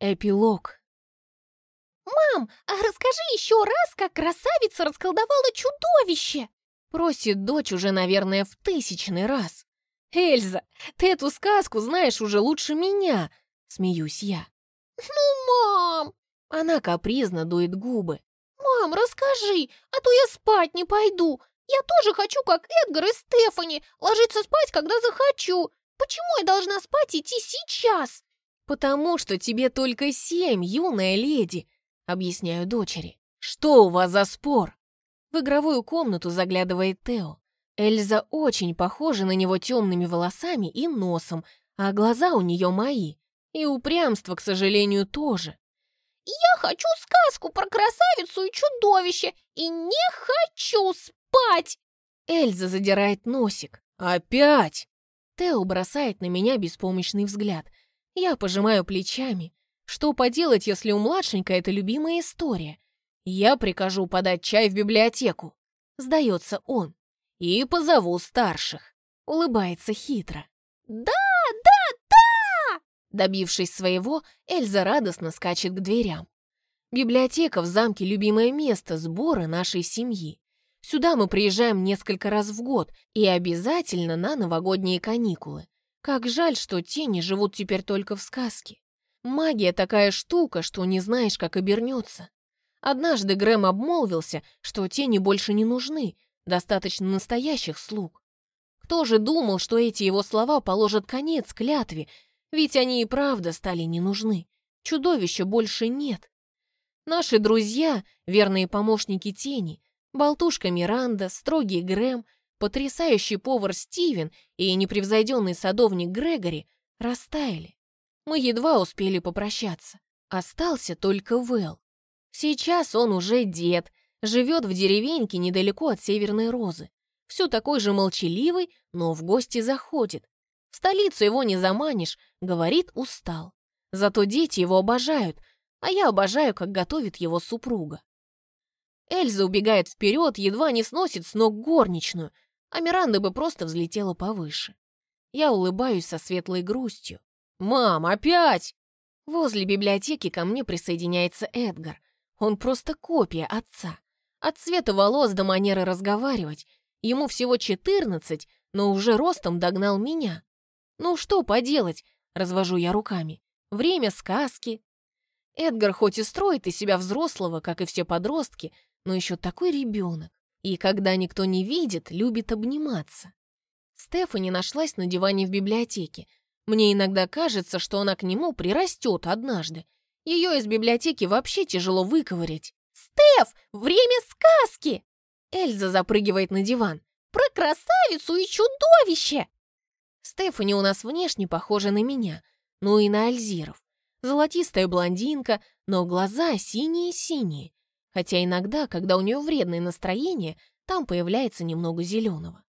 Эпилог. «Мам, а расскажи еще раз, как красавица расколдовала чудовище!» Просит дочь уже, наверное, в тысячный раз. «Эльза, ты эту сказку знаешь уже лучше меня!» Смеюсь я. «Ну, мам!» Она капризно дует губы. «Мам, расскажи, а то я спать не пойду. Я тоже хочу, как Эдгар и Стефани, ложиться спать, когда захочу. Почему я должна спать идти сейчас?» «Потому что тебе только семь, юная леди», — объясняю дочери. «Что у вас за спор?» В игровую комнату заглядывает Тео. Эльза очень похожа на него темными волосами и носом, а глаза у нее мои. И упрямство, к сожалению, тоже. «Я хочу сказку про красавицу и чудовище, и не хочу спать!» Эльза задирает носик. «Опять!» Тео бросает на меня беспомощный взгляд. Я пожимаю плечами. Что поделать, если у младшенькой это любимая история? Я прикажу подать чай в библиотеку. Сдается он. И позову старших. Улыбается хитро. «Да, да, да!» Добившись своего, Эльза радостно скачет к дверям. Библиотека в замке — любимое место сбора нашей семьи. Сюда мы приезжаем несколько раз в год и обязательно на новогодние каникулы. Как жаль, что тени живут теперь только в сказке. Магия такая штука, что не знаешь, как обернется. Однажды Грэм обмолвился, что тени больше не нужны, достаточно настоящих слуг. Кто же думал, что эти его слова положат конец клятве, ведь они и правда стали не нужны. Чудовища больше нет. Наши друзья, верные помощники тени, болтушка Миранда, строгий Грэм, потрясающий повар Стивен и непревзойденный садовник Грегори растаяли. Мы едва успели попрощаться. Остался только Вэл. Сейчас он уже дед, живет в деревеньке недалеко от Северной Розы. Все такой же молчаливый, но в гости заходит. В столицу его не заманишь, говорит, устал. Зато дети его обожают, а я обожаю, как готовит его супруга. Эльза убегает вперед, едва не сносит с ног горничную, а Миранда бы просто взлетела повыше. Я улыбаюсь со светлой грустью. «Мам, опять!» Возле библиотеки ко мне присоединяется Эдгар. Он просто копия отца. От цвета волос до манеры разговаривать. Ему всего 14, но уже ростом догнал меня. Ну что поделать, развожу я руками. Время сказки. Эдгар хоть и строит из себя взрослого, как и все подростки, но еще такой ребенок. И когда никто не видит, любит обниматься. Стефани нашлась на диване в библиотеке. Мне иногда кажется, что она к нему прирастет однажды. Ее из библиотеки вообще тяжело выковырять. «Стеф, время сказки!» Эльза запрыгивает на диван. «Про красавицу и чудовище!» Стефани у нас внешне похожа на меня, ну и на Альзиров. Золотистая блондинка, но глаза синие-синие, хотя иногда, когда у нее вредное настроение, там появляется немного зеленого.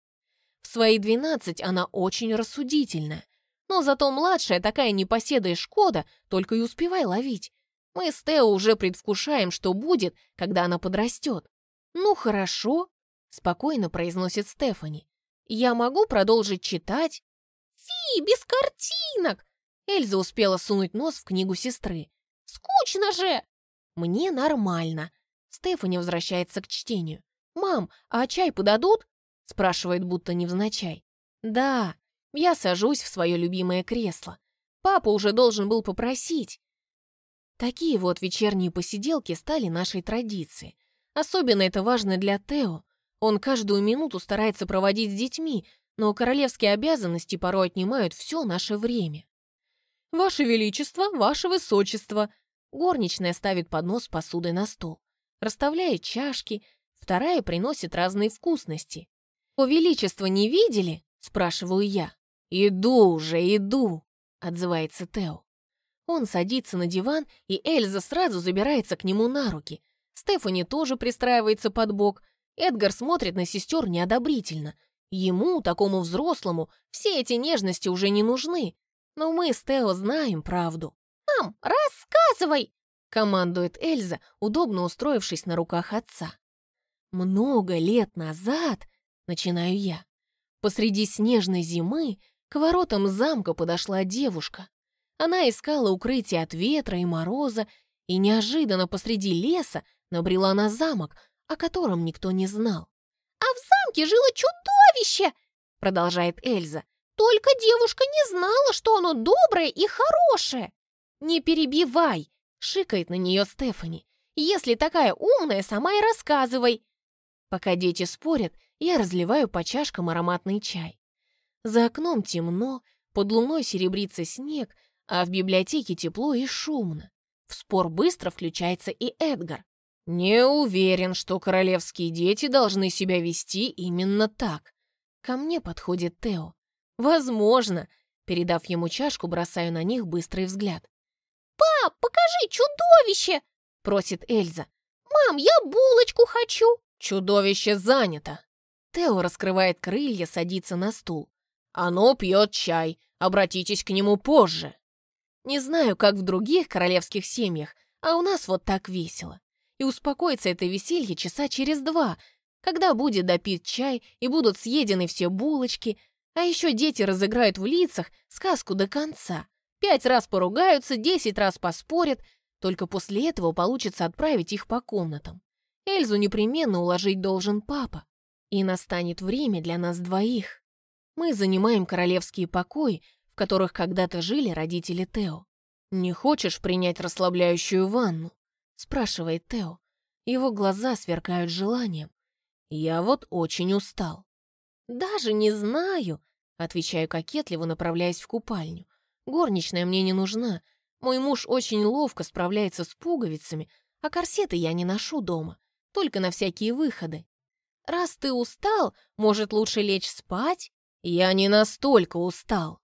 В свои 12 она очень рассудительная, но зато младшая такая непоседа и Шкода, только и успевай ловить. Мы с Тео уже предвкушаем, что будет, когда она подрастет. «Ну хорошо», — спокойно произносит Стефани. «Я могу продолжить читать?» «Фи, без картинок!» Эльза успела сунуть нос в книгу сестры. «Скучно же!» «Мне нормально», Стефани возвращается к чтению. «Мам, а чай подадут?» спрашивает будто невзначай. «Да, я сажусь в свое любимое кресло. Папа уже должен был попросить». Такие вот вечерние посиделки стали нашей традицией. Особенно это важно для Тео. Он каждую минуту старается проводить с детьми, но королевские обязанности порой отнимают все наше время. «Ваше Величество, Ваше Высочество!» Горничная ставит поднос с посудой на стол расставляет чашки, вторая приносит разные вкусности. «О, Величество, не видели?» — спрашиваю я. «Иду уже, иду!» — отзывается Тео. Он садится на диван, и Эльза сразу забирается к нему на руки. Стефани тоже пристраивается под бок. Эдгар смотрит на сестер неодобрительно. Ему, такому взрослому, все эти нежности уже не нужны. Но мы с Тео знаем правду. «Мам, рассказывай!» Командует Эльза, удобно устроившись на руках отца. Много лет назад, начинаю я, посреди снежной зимы к воротам замка подошла девушка. Она искала укрытие от ветра и мороза, и неожиданно посреди леса набрела на замок, о котором никто не знал. «А в замке жило чудовище!» — продолжает Эльза. «Только девушка не знала, что оно доброе и хорошее!» «Не перебивай!» — шикает на нее Стефани. «Если такая умная, сама и рассказывай!» Пока дети спорят, я разливаю по чашкам ароматный чай. За окном темно, под луной серебрится снег, а в библиотеке тепло и шумно. В спор быстро включается и Эдгар. Не уверен, что королевские дети должны себя вести именно так. Ко мне подходит Тео. Возможно. Передав ему чашку, бросаю на них быстрый взгляд. «Пап, покажи чудовище!» — просит Эльза. «Мам, я булочку хочу!» «Чудовище занято!» Тео раскрывает крылья, садится на стул. «Оно пьет чай. Обратитесь к нему позже». Не знаю, как в других королевских семьях, а у нас вот так весело. И успокоится это веселье часа через два, когда будет допит чай и будут съедены все булочки, а еще дети разыграют в лицах сказку до конца. Пять раз поругаются, десять раз поспорят, только после этого получится отправить их по комнатам. Эльзу непременно уложить должен папа. И настанет время для нас двоих. Мы занимаем королевские покои, которых когда-то жили родители Тео. «Не хочешь принять расслабляющую ванну?» — спрашивает Тео. Его глаза сверкают желанием. «Я вот очень устал». «Даже не знаю», — отвечаю кокетливо, направляясь в купальню. «Горничная мне не нужна. Мой муж очень ловко справляется с пуговицами, а корсеты я не ношу дома, только на всякие выходы. Раз ты устал, может, лучше лечь спать?» «Я не настолько устал»,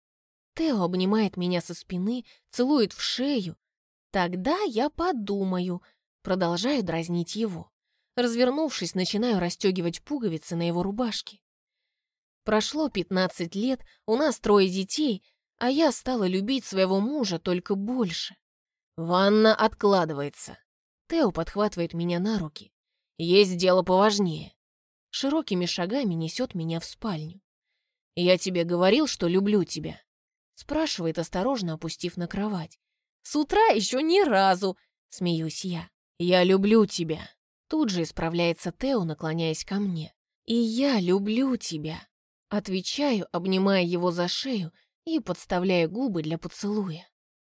Тео обнимает меня со спины, целует в шею. Тогда я подумаю, продолжаю дразнить его. Развернувшись, начинаю расстегивать пуговицы на его рубашке. Прошло 15 лет, у нас трое детей, а я стала любить своего мужа только больше. Ванна откладывается. Тео подхватывает меня на руки. Есть дело поважнее. Широкими шагами несет меня в спальню. Я тебе говорил, что люблю тебя. Спрашивает, осторожно опустив на кровать. «С утра еще ни разу!» — смеюсь я. «Я люблю тебя!» Тут же исправляется Тео, наклоняясь ко мне. «И я люблю тебя!» Отвечаю, обнимая его за шею и подставляя губы для поцелуя.